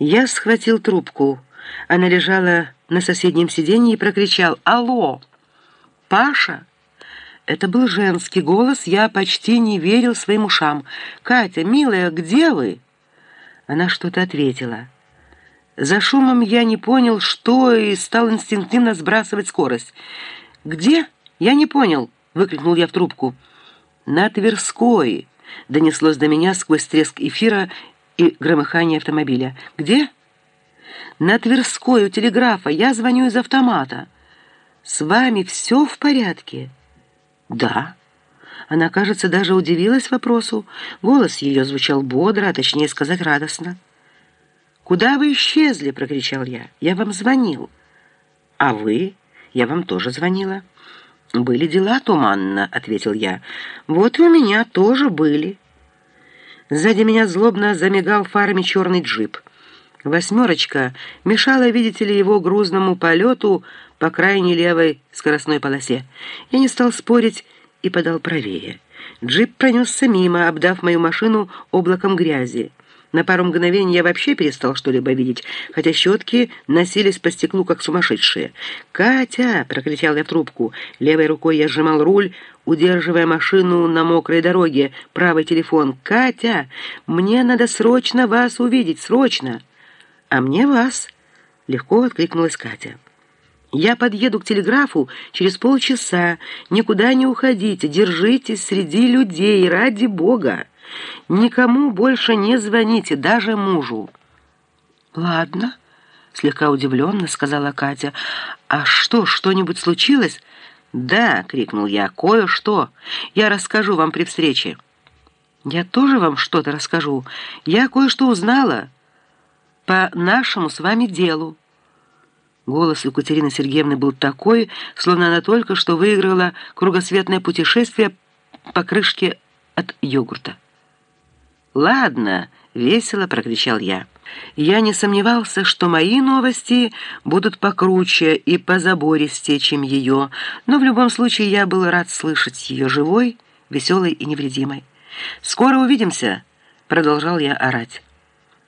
Я схватил трубку. Она лежала на соседнем сиденье и прокричал «Алло! Паша!» Это был женский голос, я почти не верил своим ушам. «Катя, милая, где вы?» Она что-то ответила. За шумом я не понял, что, и стал инстинктивно сбрасывать скорость. «Где?» «Я не понял», — выкрикнул я в трубку. «На Тверской», — донеслось до меня сквозь треск эфира и громыхание автомобиля. «Где?» «На Тверской, у телеграфа. Я звоню из автомата». «С вами все в порядке?» «Да». Она, кажется, даже удивилась вопросу. Голос ее звучал бодро, а точнее сказать радостно. «Куда вы исчезли?» — прокричал я. «Я вам звонил». «А вы?» «Я вам тоже звонила». «Были дела туманно», — ответил я. «Вот и у меня тоже были». Сзади меня злобно замигал фарами черный джип. Восьмерочка мешала, видите ли, его грузному полету по крайней левой скоростной полосе. Я не стал спорить и подал правее. Джип пронесся мимо, обдав мою машину облаком грязи. На пару мгновений я вообще перестал что-либо видеть, хотя щетки носились по стеклу, как сумасшедшие. «Катя!» — прокричал я в трубку. Левой рукой я сжимал руль, удерживая машину на мокрой дороге. Правый телефон. «Катя! Мне надо срочно вас увидеть! Срочно!» «А мне вас!» — легко откликнулась Катя. «Я подъеду к телеграфу через полчаса. Никуда не уходите, держитесь среди людей, ради Бога!» Никому больше не звоните, даже мужу». «Ладно», — слегка удивленно сказала Катя. «А что, что-нибудь случилось?» «Да», — крикнул я, — «кое-что. Я расскажу вам при встрече». «Я тоже вам что-то расскажу. Я кое-что узнала по нашему с вами делу». Голос у Катерины Сергеевны был такой, словно она только что выиграла кругосветное путешествие по крышке от йогурта. «Ладно», — весело прокричал я. Я не сомневался, что мои новости будут покруче и позабористее, чем ее, но в любом случае я был рад слышать ее живой, веселой и невредимой. «Скоро увидимся», — продолжал я орать.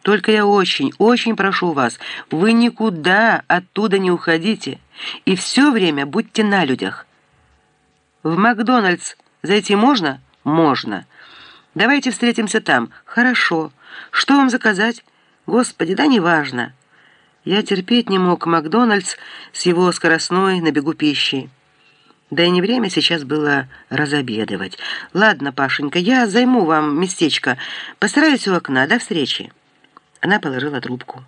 «Только я очень, очень прошу вас, вы никуда оттуда не уходите и все время будьте на людях». «В Макдональдс зайти можно?» «Можно». Давайте встретимся там. Хорошо. Что вам заказать? Господи, да неважно. Я терпеть не мог Макдональдс с его скоростной на бегу пищей. Да и не время сейчас было разобедывать. Ладно, Пашенька, я займу вам местечко. Постараюсь у окна. До встречи. Она положила трубку.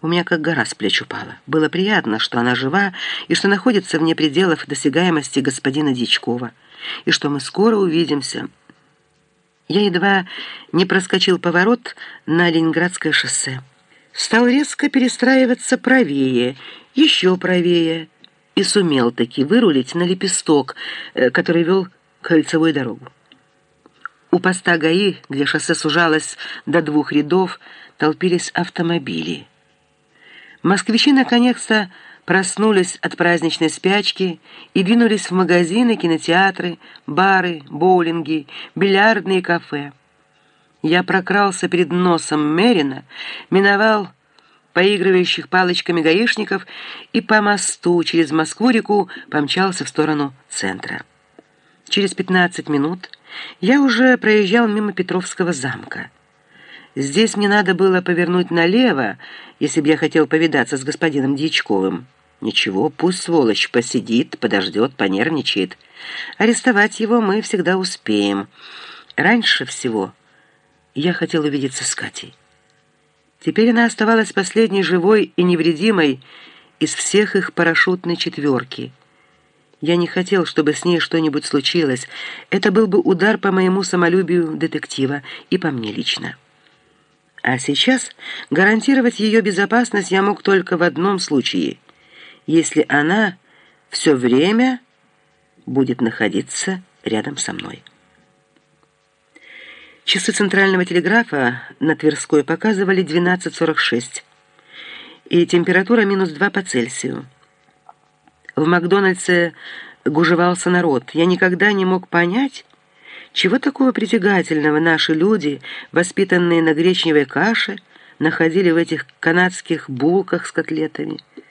У меня как гора с плеч упала. Было приятно, что она жива и что находится вне пределов досягаемости господина Дичкова, и что мы скоро увидимся. Я едва не проскочил поворот на Ленинградское шоссе. Стал резко перестраиваться правее, еще правее, и сумел таки вырулить на лепесток, э, который вел кольцевую дорогу. У поста ГАИ, где шоссе сужалось до двух рядов, толпились автомобили. Москвичи наконец-то проснулись от праздничной спячки и двинулись в магазины, кинотеатры, бары, боулинги, бильярдные кафе. Я прокрался перед носом Мерина, миновал поигрывающих палочками гаишников и по мосту через Москву-реку помчался в сторону центра. Через 15 минут я уже проезжал мимо Петровского замка. Здесь мне надо было повернуть налево, если бы я хотел повидаться с господином Дьячковым. Ничего, пусть сволочь посидит, подождет, понервничает. Арестовать его мы всегда успеем. Раньше всего я хотел увидеться с Катей. Теперь она оставалась последней живой и невредимой из всех их парашютной четверки. Я не хотел, чтобы с ней что-нибудь случилось. Это был бы удар по моему самолюбию детектива и по мне лично. А сейчас гарантировать ее безопасность я мог только в одном случае, если она все время будет находиться рядом со мной. Часы центрального телеграфа на Тверской показывали 12.46, и температура минус 2 по Цельсию. В Макдональдсе гужевался народ. Я никогда не мог понять, чего такого притягательного наши люди, воспитанные на гречневой каше, находили в этих канадских булках с котлетами.